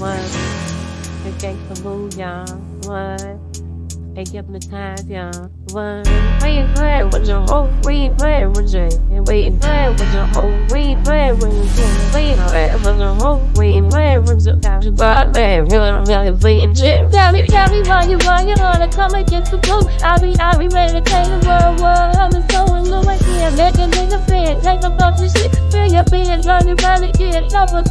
What? The gangsta move, y'all. What? They hypnotize y'all. What? We ain't playing with your hoe. We ain't playing with you. And we ain't playing with your hoe. We ain't playing with you. We ain't playing with your hoe. We ain't playing with your got you got man. Really, I'm really bleeding shit. Tell me, tell me why you why you wanna come against the blue. I be, I be ready to take the world, world. I'm so in love with you. Make a nigga fit. Take shit. Feel your you, run it, get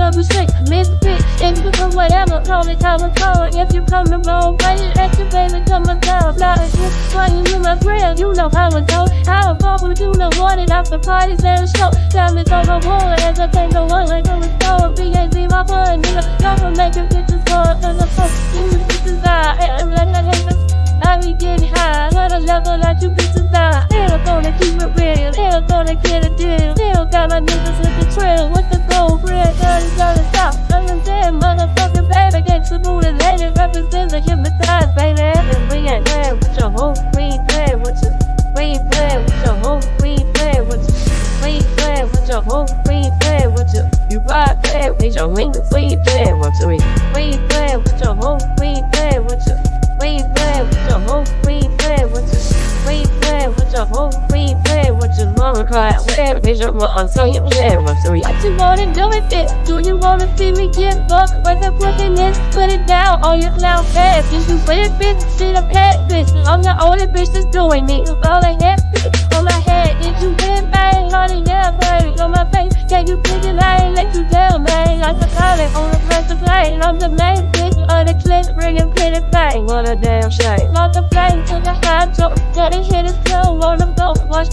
of the shit. Miss bitch. If you come whatever, call it, call it, call. If you come the wrong way, let your baby come and down. Not if you playing with my friend, you know how it goes. How it goes, but you know what it after parties and show. Time is over, war, as I take the one like I'm a star. B.A.Z. my fun, nigga. Y'all make it get this fun, cause I'm so, you bitches die. And let that hate I be getting high, on a level that you bitches die. Hell gonna keep it real, hell gonna get a deal. Hell got my niggas with the trail, with your wings, we ain't playing with you. We ain't playing with your hoe, we ain't playing with you. We ain't playing with your hoe, we ain't cry. Where is your mom? So you playing with you. What you wanna do it? Do you wanna see me get fucked with the pussy this? Put it down on your clown head. Is you weird bitch? Shit, I'm head bitch. I'm the only bitch that's doing me. All I have on my head. Is you been bang? Honey, yeah, baby. On my face. Can you pick it? I ain't let you down, man. I'm the pilot on the of plane. I'm the main bitch on the clip, bringing pretty bang. What a damn shame. Flame to the high to hit it slow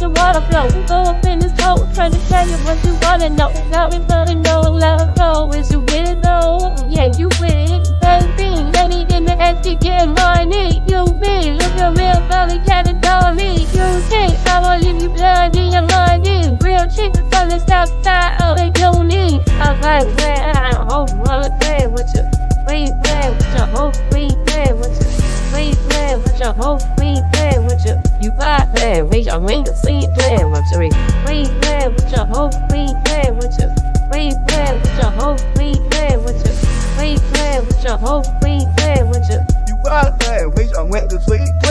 the water flow. Go up in this boat. Trying to tell you what you wanna know. Now we wanna know. Love flow. Is you with it though? Yeah, you with it. Baby, lady in the ass to get money. You be. Look at real belly cat and dolly. You think I will leave you bloody and money. Real chick from the south side of the uni. I'm like, man, I hope wanna play with you. We play with your hoe, we play with you. We play with your hoe, we play with you. You buy play with your wings, we play with you. We play with your hoe, we play with you. We play with your hoe, we play with you. We play with your hoe, we play with you. You ride playing with your we play. What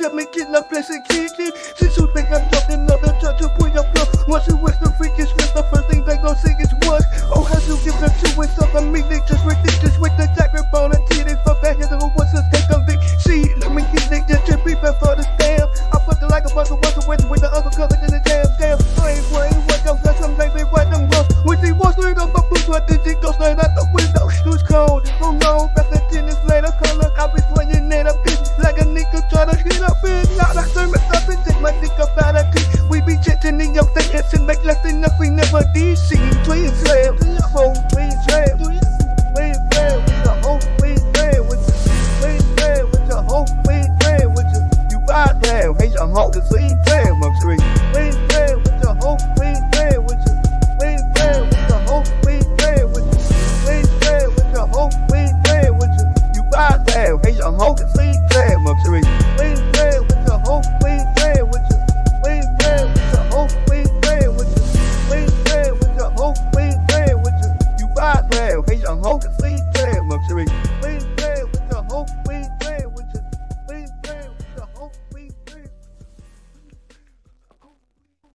of tell me, kill a place and kick it. Since you think I'm talking another touch, you put your bluff. Once you wish the freakish with the first thing they gon' say is what? Oh, how you give them to it, so I mean, they just with the microphone there, hey,